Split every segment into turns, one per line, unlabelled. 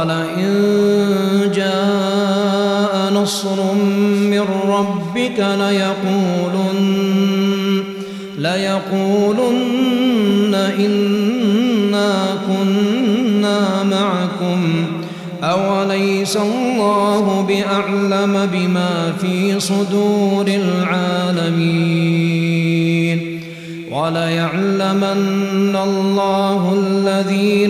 ولئن جاء نصر من ربك ليقولن ليقولن إنا كنا معكم. أوليس الله بأعلم بما في صدور العالمين؟ وليعلمن الله الذين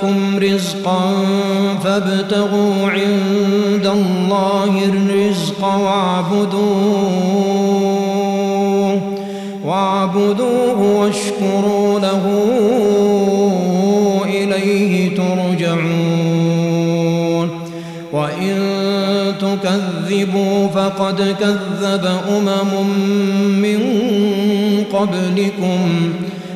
لكم رزقا فابتغوا عند الله الرزق واعبدوه واعبدوه واشكروا له إليه ترجعون. وإن تكذبوا فقد كذب أمم من قبلكم.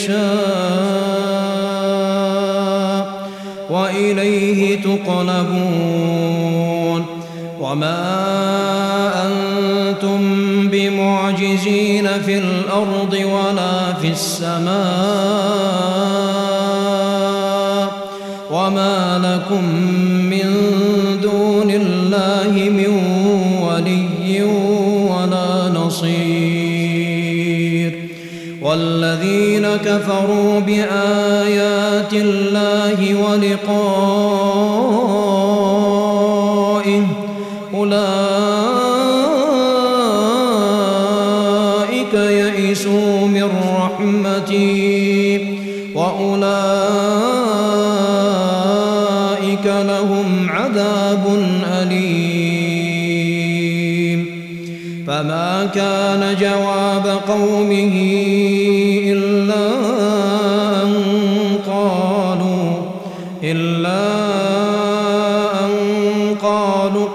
يشاء وإليه تقلبون وما أنتم بمعجزين في الأرض ولا في السماء وما لكم كفروا بآيات الله ولقائه. أولئك يئسوا من رحمتي وأولئك لهم عذاب أليم. فما كان جواب قومه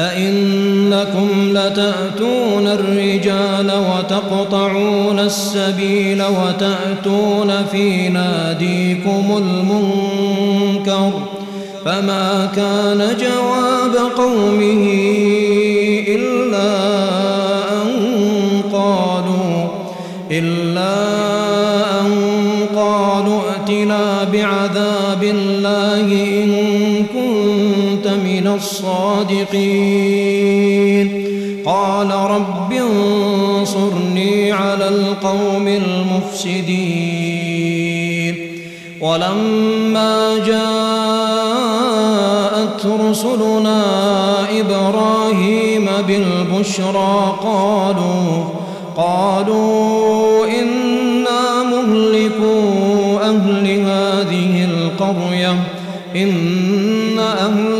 أئنكم لتأتون الرجال وتقطعون السبيل وتأتون في ناديكم المنكر فما كان جواب قومه الصادقين. قال رب انصرني على القوم المفسدين. ولما جاءت رسلنا إبراهيم بالبشرى قالوا قالوا إنا مهلكوا أهل هذه القرية إن أهلها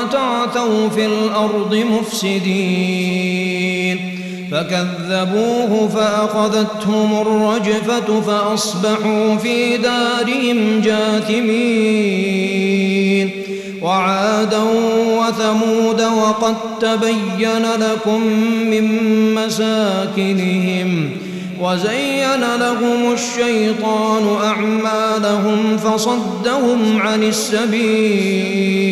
تعثوا في الأرض مفسدين فكذبوه فأخذتهم الرجفة فأصبحوا في دارهم جاثمين وعادا وثمود وقد تبين لكم من مساكنهم وزين لهم الشيطان أعمالهم فصدهم عن السبيل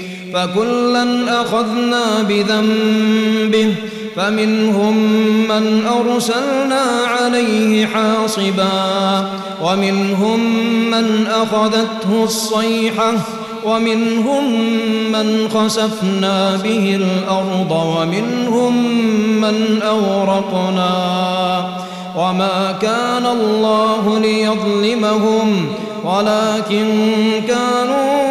فكلا أخذنا بذنبه فمنهم من أرسلنا عليه حاصبا ومنهم من أخذته الصيحة ومنهم من خسفنا به الأرض ومنهم من أورقنا وما كان الله ليظلمهم ولكن كانوا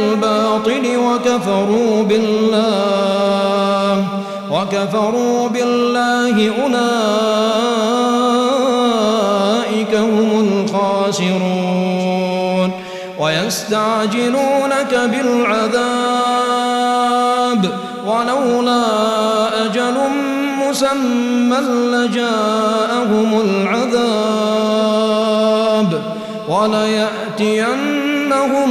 بالباطل وكفروا بالله وكفروا بالله أولئك هم الخاسرون. ويستعجلونك بالعذاب ولولا أجل مسمى لجاءهم العذاب. وليأتينهم